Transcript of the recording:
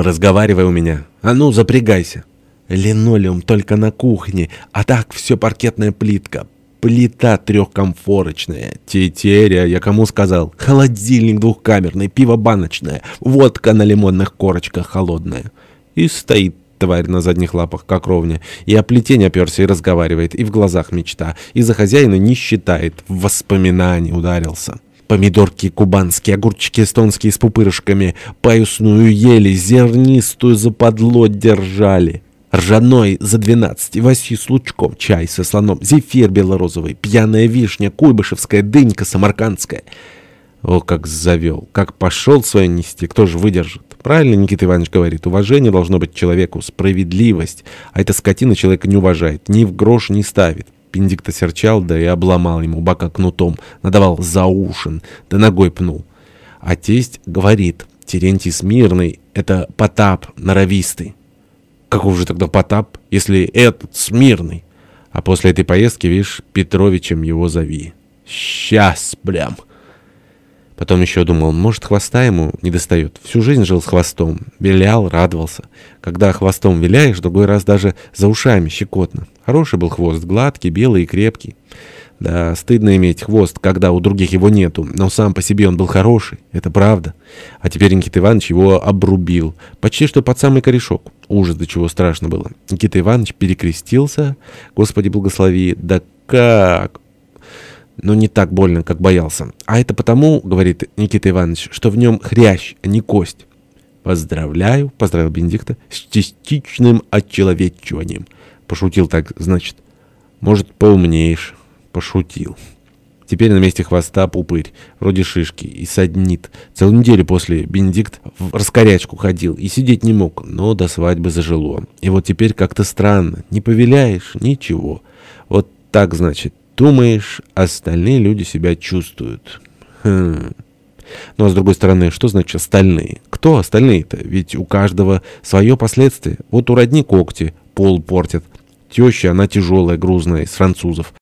Поразговаривай у меня. А ну, запрягайся. Линолеум только на кухне, а так все паркетная плитка. Плита трехкомфорочная. Тетеря, я кому сказал? Холодильник двухкамерный, пиво баночное, водка на лимонных корочках холодная. И стоит тварь на задних лапах, как ровня, и о плетень оперся и разговаривает, и в глазах мечта, и за хозяина не считает, в воспоминания ударился. Помидорки кубанские, огурчики эстонские с пупырышками, паюсную ели, зернистую западло держали. Ржаной за двенадцать, Васи с лучком, чай со слоном, зефир белорозовый, пьяная вишня, куйбышевская, дынька самаркандская. О, как завел, как пошел свое нести, кто же выдержит? Правильно Никита Иванович говорит, уважение должно быть человеку, справедливость, а эта скотина человека не уважает, ни в грош не ставит. Пиндик-то серчал, да и обломал ему бока кнутом, надавал за ушин, да ногой пнул. А тесть говорит, Терентий Смирный — это Потап норовистый. Каков же тогда Потап, если этот Смирный? А после этой поездки, видишь, Петровичем его зови. Сейчас, блям. Потом еще думал, может, хвоста ему не достает. Всю жизнь жил с хвостом. Вилял, радовался. Когда хвостом виляешь, другой раз даже за ушами щекотно. Хороший был хвост, гладкий, белый и крепкий. Да, стыдно иметь хвост, когда у других его нету, но сам по себе он был хороший, это правда. А теперь Никита Иванович его обрубил, почти что под самый корешок. Ужас, до чего страшно было. Никита Иванович перекрестился, Господи благослови, да как но не так больно, как боялся. А это потому, говорит Никита Иванович, что в нем хрящ, а не кость. Поздравляю, поздравил Бенедикта, с частичным отчеловечиванием. Пошутил так, значит. Может, поумнеешь. Пошутил. Теперь на месте хвоста пупырь, вроде шишки, и саднит. Целую неделю после Бенедикт в раскорячку ходил и сидеть не мог, но до свадьбы зажило. И вот теперь как-то странно, не повеляешь, ничего. Вот так, значит, Думаешь, остальные люди себя чувствуют. Хм. Ну а с другой стороны, что значит остальные? Кто остальные-то? Ведь у каждого свое последствие. Вот у родни когти пол портят. Теща, она тяжелая, грузная, из французов.